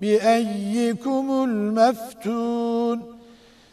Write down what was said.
بأيكم المفتون